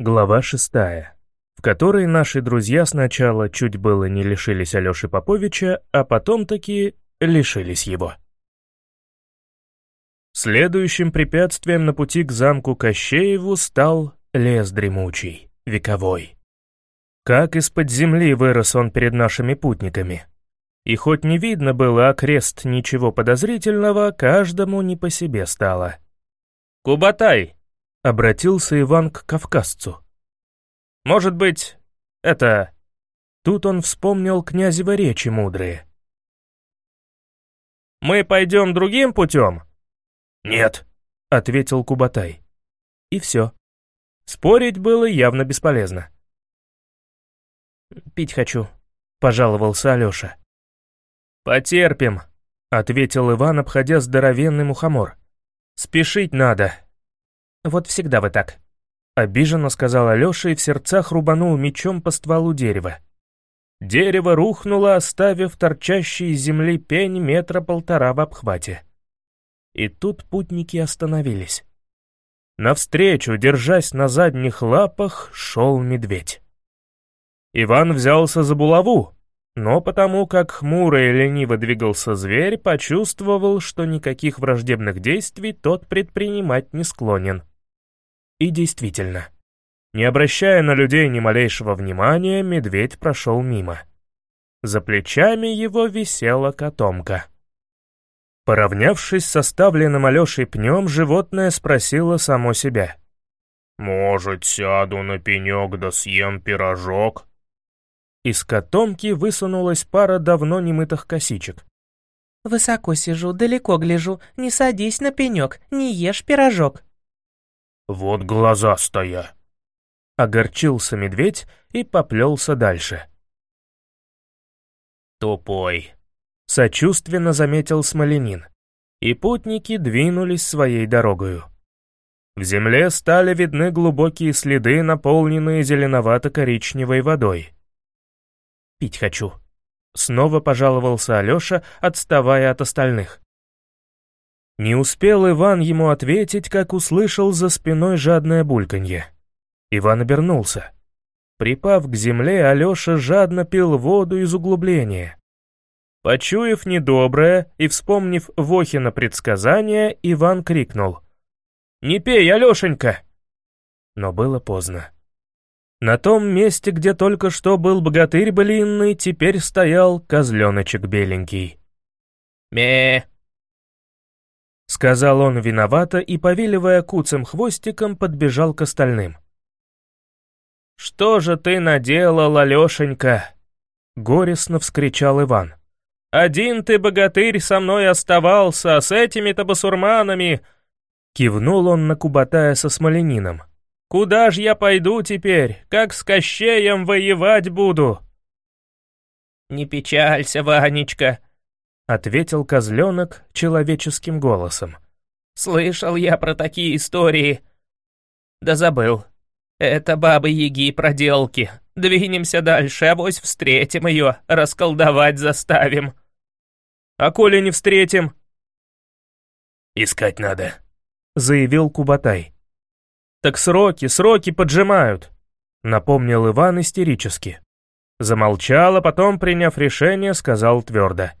Глава шестая, в которой наши друзья сначала чуть было не лишились Алёши Поповича, а потом таки лишились его. Следующим препятствием на пути к замку Кощееву стал лес дремучий, вековой. Как из-под земли вырос он перед нашими путниками. И хоть не видно было окрест ничего подозрительного, каждому не по себе стало. «Кубатай!» — обратился Иван к кавказцу. «Может быть, это...» Тут он вспомнил князева речи мудрые. «Мы пойдем другим путем?» «Нет», — ответил Кубатай. И все. Спорить было явно бесполезно. «Пить хочу», — пожаловался Алёша. «Потерпим», — ответил Иван, обходя здоровенный мухомор. «Спешить надо». «Вот всегда вы так», — обиженно сказал Алёша и в сердцах рубанул мечом по стволу дерева. Дерево рухнуло, оставив торчащий из земли пень метра полтора в обхвате. И тут путники остановились. Навстречу, держась на задних лапах, шел медведь. Иван взялся за булаву, но потому как хмуро и лениво двигался зверь, почувствовал, что никаких враждебных действий тот предпринимать не склонен. И действительно, не обращая на людей ни малейшего внимания, медведь прошел мимо. За плечами его висела котомка. Поравнявшись с оставленным Алешей пнем, животное спросило само себя. «Может, сяду на пенек да съем пирожок?» Из котомки высунулась пара давно немытых косичек. «Высоко сижу, далеко гляжу, не садись на пенек, не ешь пирожок». «Вот глаза стоя!» Огорчился медведь и поплелся дальше. «Тупой», — сочувственно заметил Смоленин. И путники двинулись своей дорогою. В земле стали видны глубокие следы, наполненные зеленовато-коричневой водой. Пить хочу». Снова пожаловался Алёша, отставая от остальных. Не успел Иван ему ответить, как услышал за спиной жадное бульканье. Иван обернулся. Припав к земле, Алёша жадно пил воду из углубления. Почуяв недоброе и вспомнив Вохина предсказание, Иван крикнул. «Не пей, Алёшенька!» Но было поздно. На том месте, где только что был богатырь блинный, теперь стоял козленочек беленький. ме Сказал он виновато и, повиливая куцым хвостиком, подбежал к остальным. «Что же ты наделал, Алешенька?» Горестно вскричал Иван. «Один ты, богатырь, со мной оставался, а с этими-то басурманами...» Кивнул он на Кубатая со Смоленином. Куда ж я пойду теперь? Как с Кощеем воевать буду?» «Не печалься, Ванечка», — ответил козленок человеческим голосом. «Слышал я про такие истории. Да забыл. Это бабы-яги проделки. Двинемся дальше, авось встретим ее, расколдовать заставим». «А коли не встретим?» «Искать надо», — заявил Кубатай. «Так сроки, сроки поджимают», — напомнил Иван истерически. Замолчал, а потом, приняв решение, сказал твердо.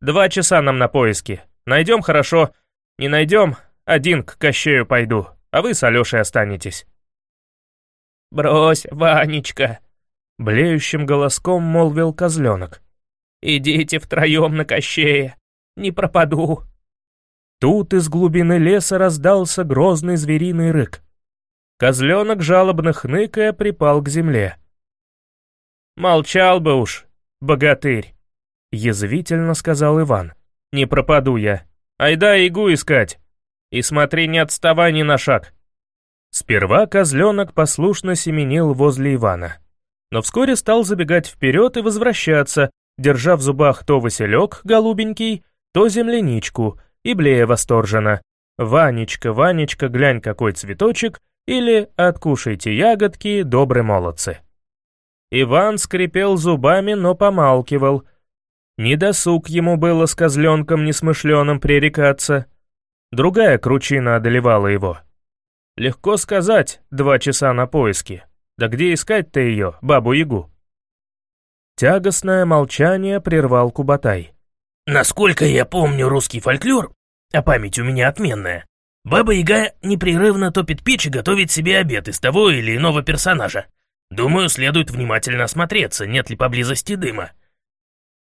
«Два часа нам на поиски. Найдем хорошо, не найдем, один к Кощею пойду, а вы с Алешей останетесь». «Брось, Ванечка», — блеющим голоском молвил козленок. «Идите втроем на Кощея, не пропаду». Тут из глубины леса раздался грозный звериный рык. Козленок, жалобно хныкая, припал к земле. «Молчал бы уж, богатырь!» — язвительно сказал Иван. «Не пропаду я. Айда игу искать. И смотри, не отставай ни на шаг». Сперва козленок послушно семенил возле Ивана, но вскоре стал забегать вперед и возвращаться, держа в зубах то василек голубенький, то земляничку, и блея восторженно. «Ванечка, Ванечка, глянь, какой цветочек!» или «Откушайте ягодки, добрые молодцы». Иван скрипел зубами, но помалкивал. Не досуг ему было с козленком несмышленым пререкаться. Другая кручина одолевала его. Легко сказать, два часа на поиски. Да где искать-то ее, бабу-ягу? Тягостное молчание прервал Кубатай. Насколько я помню русский фольклор, а память у меня отменная, Баба-Яга непрерывно топит печь и готовит себе обед из того или иного персонажа. Думаю, следует внимательно осмотреться, нет ли поблизости дыма.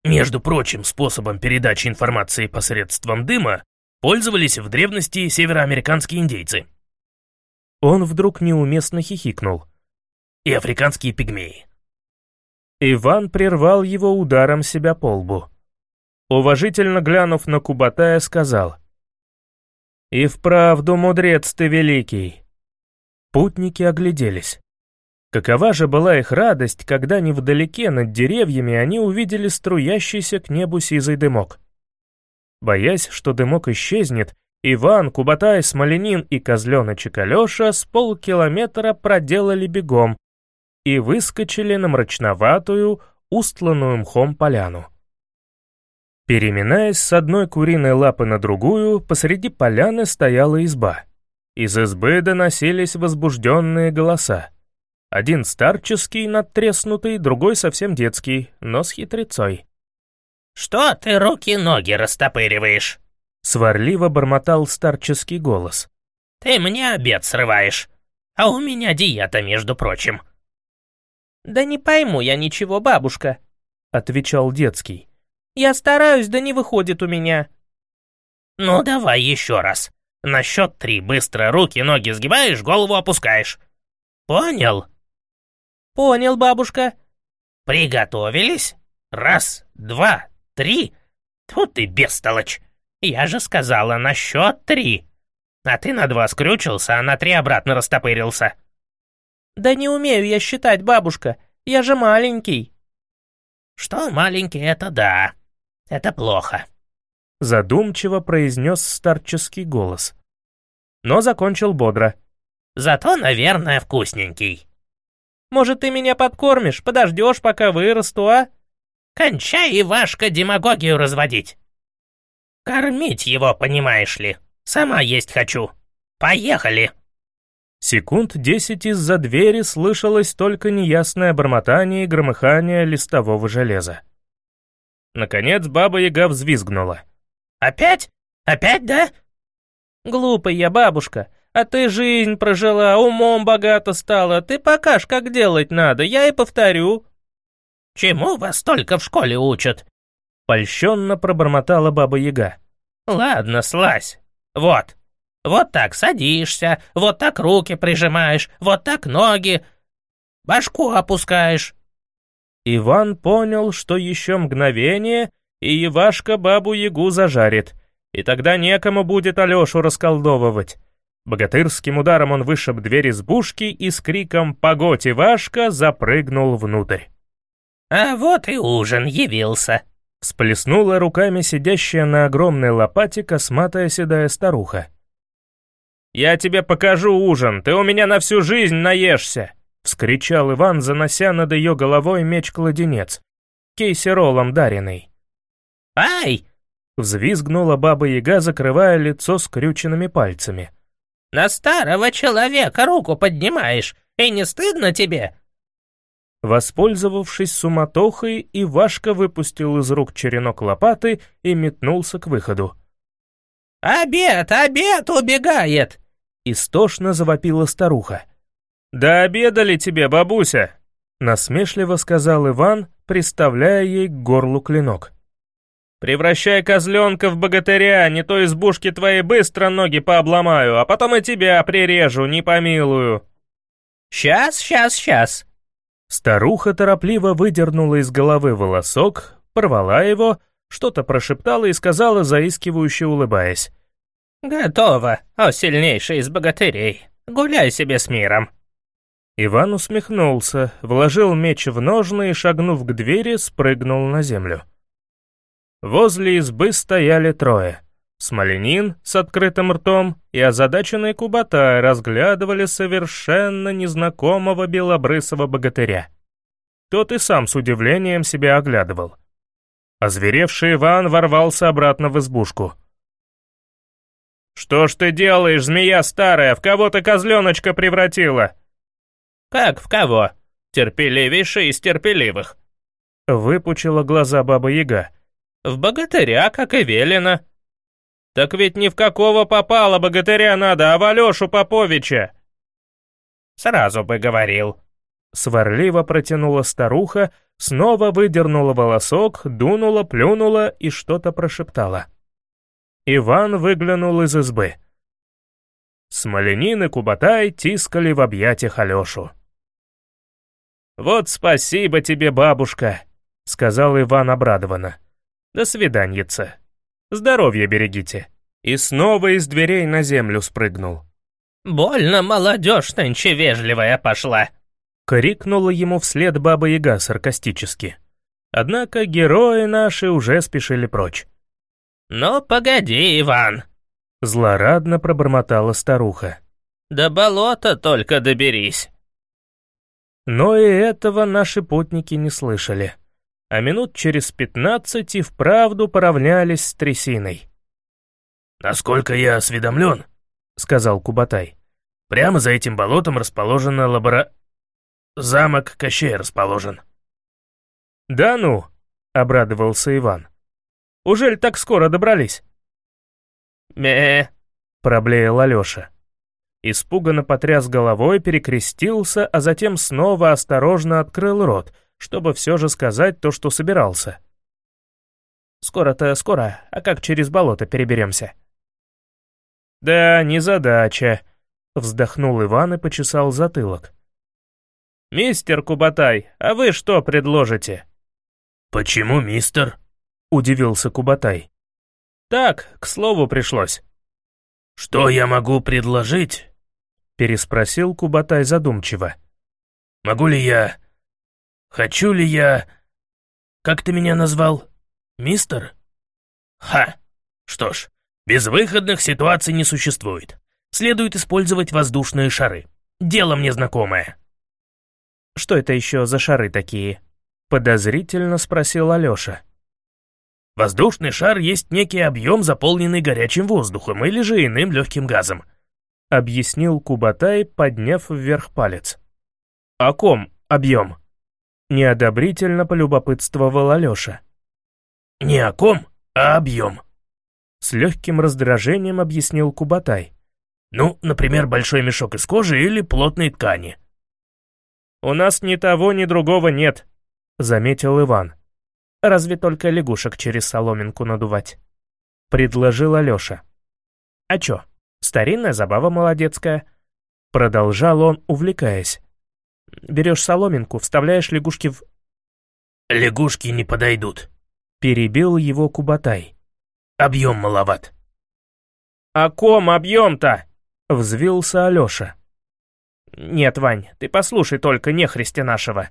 Между прочим, способом передачи информации посредством дыма пользовались в древности североамериканские индейцы. Он вдруг неуместно хихикнул. И африканские пигмеи. Иван прервал его ударом себя по лбу. Уважительно глянув на Кубатая, сказал. «И вправду, мудрец ты великий!» Путники огляделись. Какова же была их радость, когда невдалеке над деревьями они увидели струящийся к небу сизый дымок. Боясь, что дымок исчезнет, Иван, Кубатай, Смоленин и Козленочек Алеша с полкилометра проделали бегом и выскочили на мрачноватую, устланную мхом поляну. Переминаясь с одной куриной лапы на другую, посреди поляны стояла изба. Из избы доносились возбужденные голоса. Один старческий, надтреснутый, другой совсем детский, но с хитрецой. «Что ты руки-ноги растопыриваешь?» Сварливо бормотал старческий голос. «Ты мне обед срываешь, а у меня диета, между прочим». «Да не пойму я ничего, бабушка», — отвечал детский. «Я стараюсь, да не выходит у меня». «Ну, давай еще раз. На счет три быстро руки-ноги сгибаешь, голову опускаешь. Понял?» «Понял, бабушка». «Приготовились? Раз, два, три. Тут ты бестолочь. Я же сказала на счет три. А ты на два скрючился, а на три обратно растопырился». «Да не умею я считать, бабушка. Я же маленький». «Что маленький, это да. Это плохо». Задумчиво произнес старческий голос. Но закончил бодро. «Зато, наверное, вкусненький». Может, ты меня подкормишь, подождешь, пока вырасту, а?» «Кончай, Ивашка, демагогию разводить!» «Кормить его, понимаешь ли. Сама есть хочу. Поехали!» Секунд десять из-за двери слышалось только неясное бормотание и громыхание листового железа. Наконец баба-яга взвизгнула. «Опять? Опять, да?» «Глупая я бабушка. А ты жизнь прожила, умом богато стала. Ты покажешь, как делать надо, я и повторю». «Чему вас только в школе учат?» Польщенно пробормотала Баба-Яга. «Ладно, слазь. Вот. Вот так садишься, вот так руки прижимаешь, вот так ноги. Башку опускаешь». Иван понял, что еще мгновение, и Ивашка Бабу-Ягу зажарит, и тогда некому будет Алешу расколдовывать. Богатырским ударом он вышиб дверь избушки и с криком «Погодь, Ивашка!» запрыгнул внутрь. «А вот и ужин явился!» Всплеснула руками сидящая на огромной лопате косматая седая старуха. «Я тебе покажу ужин, ты у меня на всю жизнь наешься!» — вскричал Иван, занося над ее головой меч-кладенец, кейсеролом даренный. «Ай!» — взвизгнула баба-яга, закрывая лицо скрюченными пальцами. На старого человека руку поднимаешь, и не стыдно тебе?» Воспользовавшись суматохой, Ивашка выпустил из рук черенок лопаты и метнулся к выходу. «Обед, обед убегает!» — истошно завопила старуха. «Да обедали тебе, бабуся!» — насмешливо сказал Иван, приставляя ей к горлу клинок. Превращай козленка в богатыря, не то избушки твои быстро ноги пообломаю, а потом и тебя прирежу, не помилую». «Сейчас, сейчас, сейчас». Старуха торопливо выдернула из головы волосок, порвала его, что-то прошептала и сказала, заискивающе улыбаясь. «Готово, о сильнейший из богатырей. Гуляй себе с миром». Иван усмехнулся, вложил меч в ножны и, шагнув к двери, спрыгнул на землю. Возле избы стояли трое. Смоленин с открытым ртом и озадаченный Кубатай разглядывали совершенно незнакомого белобрысого богатыря. Тот и сам с удивлением себя оглядывал. Озверевший Иван ворвался обратно в избушку. «Что ж ты делаешь, змея старая, в кого ты козленочка превратила?» «Как в кого? Терпеливейший из терпеливых». Выпучила глаза Баба-Яга. «В богатыря, как и велено». «Так ведь ни в какого попало богатыря надо, а в Алешу Поповича!» «Сразу бы говорил». Сварливо протянула старуха, снова выдернула волосок, дунула, плюнула и что-то прошептала. Иван выглянул из избы. Смоленин и Кубатай тискали в объятиях Алешу. «Вот спасибо тебе, бабушка», — сказал Иван обрадованно. «До свиданьица. Здоровья берегите». И снова из дверей на землю спрыгнул. «Больно молодежь нынче вежливая пошла», — крикнула ему вслед Баба-Яга саркастически. Однако герои наши уже спешили прочь. «Ну, погоди, Иван!» Злорадно пробормотала старуха. «До болота только доберись!» Но и этого наши путники не слышали. А минут через пятнадцать и вправду поравнялись с трясиной. «Насколько я осведомлен», — сказал Кубатай, — «прямо за этим болотом расположена лабора... Замок Кощей расположен». «Да ну!» — обрадовался Иван. Ужель так скоро добрались?» «Ме...» — проблеял Алёша. Испуганно потряс головой, перекрестился, а затем снова осторожно открыл рот, чтобы все же сказать то, что собирался. «Скоро-то скоро, а как через болото переберемся?» «Да, не задача», — вздохнул Иван и почесал затылок. «Мистер Кубатай, а вы что предложите?» «Почему мистер?» удивился Кубатай. «Так, к слову пришлось». «Что я могу предложить?» переспросил Кубатай задумчиво. «Могу ли я... Хочу ли я... Как ты меня назвал? Мистер?» «Ха! Что ж, безвыходных ситуаций не существует. Следует использовать воздушные шары. Дело мне знакомое». «Что это еще за шары такие?» Подозрительно спросил Алеша. Воздушный шар есть некий объем, заполненный горячим воздухом или же иным легким газом», — объяснил Кубатай, подняв вверх палец. «О ком объем?» — неодобрительно полюбопытствовал Алеша. «Не о ком, а объем», — с легким раздражением объяснил Кубатай. «Ну, например, большой мешок из кожи или плотной ткани». «У нас ни того, ни другого нет», — заметил Иван. Разве только лягушек через соломинку надувать. Предложил Алёша. А чё, старинная забава молодецкая. Продолжал он, увлекаясь. Берешь соломинку, вставляешь лягушки в... Лягушки не подойдут. Перебил его Кубатай. Объем маловат. «О ком объем-то?» — взвился Алёша. «Нет, Вань, ты послушай только нехристи нашего.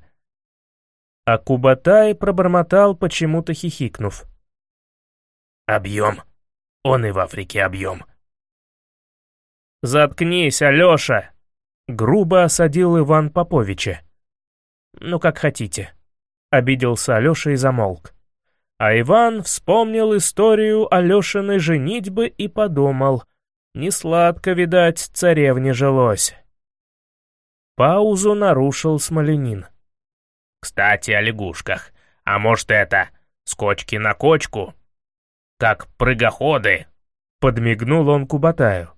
А Кубатай пробормотал, почему-то хихикнув. «Объем. Он и в Африке объем». «Заткнись, Алёша!» — грубо осадил Иван Поповича. «Ну, как хотите», — обиделся Алёша и замолк. А Иван вспомнил историю Алёшиной женитьбы и подумал, несладко, видать, царевне жилось. Паузу нарушил Смоленин. Кстати, о лягушках. А может это, скочки на кочку? Как прыгоходы?» Подмигнул он Кубатаю.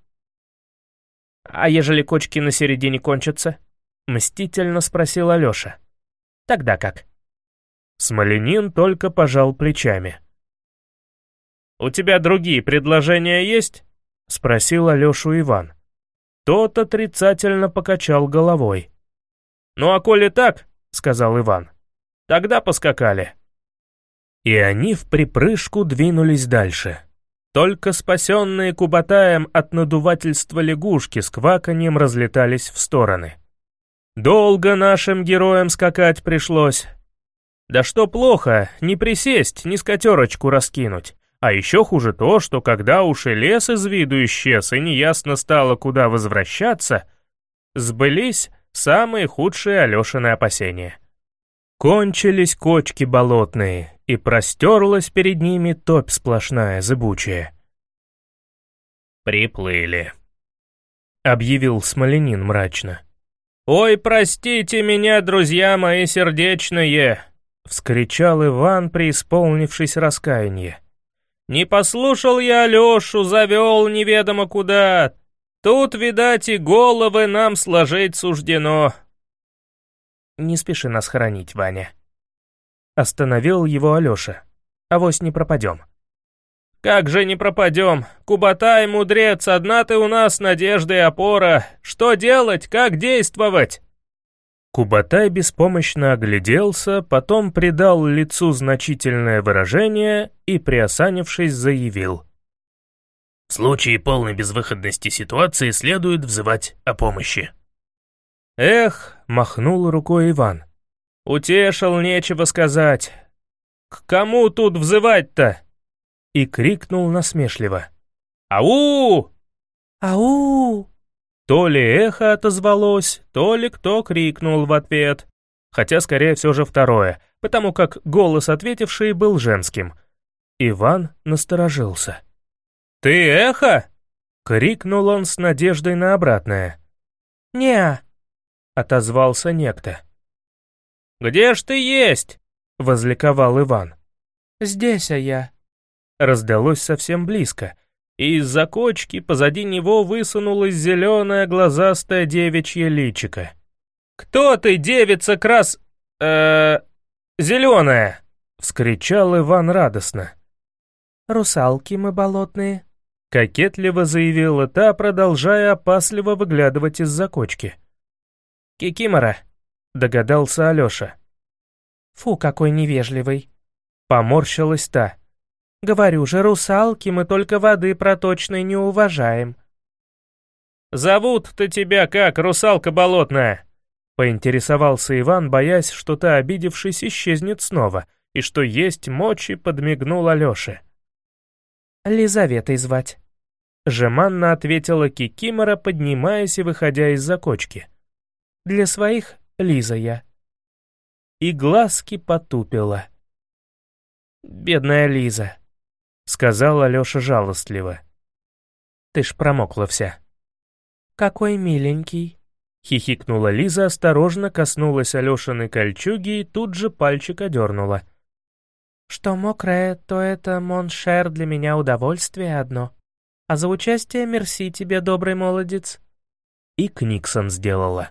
«А ежели кочки на середине кончатся?» Мстительно спросил Алёша. «Тогда как?» Смоленин только пожал плечами. «У тебя другие предложения есть?» Спросил Алёшу Иван. Тот отрицательно покачал головой. «Ну а коли так, — сказал Иван. «Тогда поскакали». И они в припрыжку двинулись дальше. Только спасенные Кубатаем от надувательства лягушки с кваканьем разлетались в стороны. Долго нашим героям скакать пришлось. Да что плохо, не присесть, ни скотерочку раскинуть. А еще хуже то, что когда уж и лес из виду исчез, и неясно стало, куда возвращаться, сбылись Самые худшие Алешины опасения. Кончились кочки болотные, и простерлась перед ними топь сплошная, зыбучая. приплыли», — объявил Смоленин мрачно. «Ой, простите меня, друзья мои сердечные!» — вскричал Иван, преисполнившись раскаяния. «Не послушал я Алешу, завел неведомо куда. Тут, видать, и головы нам сложить суждено». «Не спеши нас хоронить, Ваня». Остановил его Алеша. «Авось не пропадем». «Как же не пропадем? Кубатай, мудрец, одна ты у нас надежда и опора. Что делать, как действовать?» Кубатай беспомощно огляделся, потом придал лицу значительное выражение и, приосанившись, заявил. «В случае полной безвыходности ситуации следует взывать о помощи». «Эх», — махнул рукой Иван. «Утешил, нечего сказать. К кому тут взывать-то?» и крикнул насмешливо. «Ау!» «Ау!» То ли эхо отозвалось, то ли кто крикнул в ответ. Хотя, скорее, все же второе, потому как голос ответивший был женским. Иван насторожился. «Ты эхо?» — крикнул он с надеждой на обратное. «Не-а», отозвался некто. «Где ж ты есть?» — возликовал Иван. «Здесь, а я», раздалось совсем близко, и из-за кочки позади него высунулась зеленая глазастая девичья личика. «Кто ты, девица крас... э зеленая?» — вскричал Иван радостно. «Русалки мы болотные», — кокетливо заявила та, продолжая опасливо выглядывать из-за кочки. «Кикимора», — догадался Алёша. «Фу, какой невежливый», — поморщилась та. Говорю же, русалки мы только воды проточной не уважаем. «Зовут-то тебя как, русалка болотная?» Поинтересовался Иван, боясь, что та, обидевшись, исчезнет снова, и что есть мочи, подмигнул Алёше. «Лизаветой звать», — жеманно ответила Кикимора, поднимаясь и выходя из-за кочки. «Для своих — Лиза я». И глазки потупила. «Бедная Лиза», — сказал Алёша жалостливо. «Ты ж промокла вся». «Какой миленький», — хихикнула Лиза, осторожно коснулась Алёшиной кольчуги и тут же пальчик одернула. «Что мокрая, то это, mon cher, для меня удовольствие одно. А за участие мерси тебе, добрый молодец». И книксен сделала.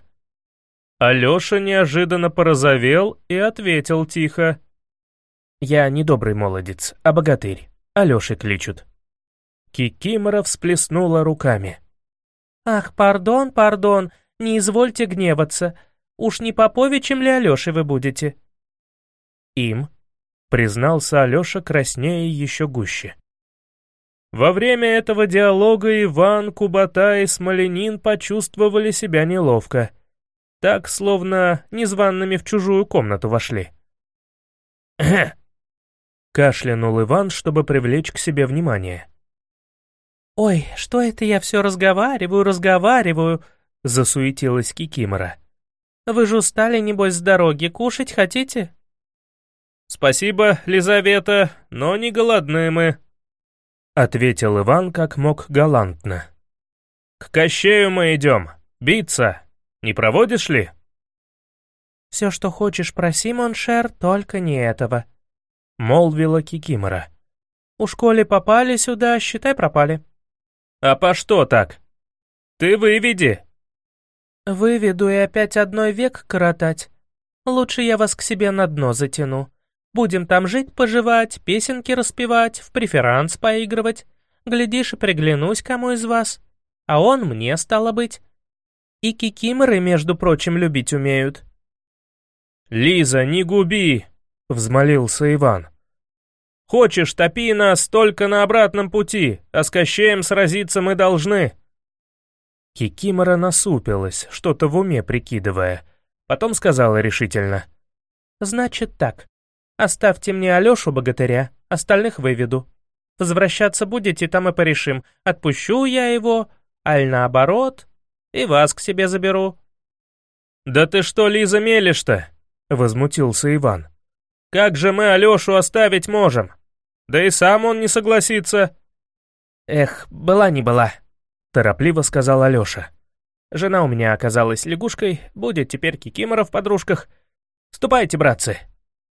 Алёша неожиданно порозовел и ответил тихо. «Я не добрый молодец, а богатырь. Алёшей кличут». Кикимора всплеснула руками. «Ах, пардон, пардон, не извольте гневаться. Уж не Поповичем ли Алёшей вы будете?» «Им», — признался Алёша краснее еще гуще. Во время этого диалога Иван, Кубата и Смоленин почувствовали себя неловко. Так, словно незваными в чужую комнату вошли. Кашлянул Иван, чтобы привлечь к себе внимание. «Ой, что это я все разговариваю, разговариваю?» — засуетилась Кикимора. «Вы же устали, небось, с дороги, кушать хотите?» «Спасибо, Лизавета, но не голодны мы», — ответил Иван как мог галантно. «К Кощею мы идем. Биться. Не проводишь ли?» «Все, что хочешь, проси, mon cher, только не этого», — молвила Кикимора. «Уж коли попали сюда, считай, пропали». «А почто так? Ты выведи». «Выведу и опять одной век коротать. Лучше я вас к себе на дно затяну. Будем там жить-поживать, песенки распевать, в преферанс поигрывать. Глядишь и приглянусь кому из вас. А он мне, стало быть. И кикиморы, между прочим, любить умеют». «Лиза, не губи!» — взмолился Иван. «Хочешь, топи нас только на обратном пути, а с Кощеем сразиться мы должны». Кикимора насупилась, что-то в уме прикидывая. Потом сказала решительно. «Значит так. Оставьте мне Алёшу богатыря, остальных выведу. Возвращаться будете, там и порешим, отпущу я его, аль наоборот, и вас к себе заберу». «Да ты что, Лиза, мелешь-то?» — возмутился Иван. Как же мы Алешу оставить можем? Да и сам он не согласится». «Эх, была не была», торопливо сказал Алёша. «Жена у меня оказалась лягушкой, будет теперь кикимора в подружках. Ступайте, братцы.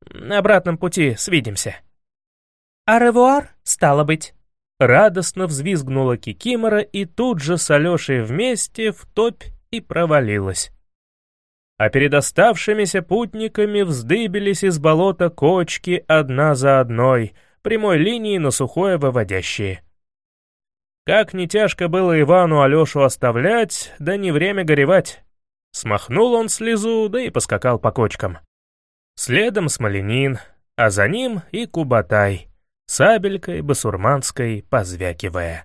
На обратном пути свидимся». «Аревуар, стало быть». Радостно взвизгнула кикимора и тут же с Алёшей вместе в топь и провалилась. А перед оставшимися путниками вздыбились из болота кочки одна за одной, прямой линии на сухое выводящие. Как не тяжко было Ивану Алешу оставлять, да не время горевать. Смахнул он слезу, да и поскакал по кочкам. Следом Смоленин, а за ним и Кубатай, сабелькой басурманской позвякивая.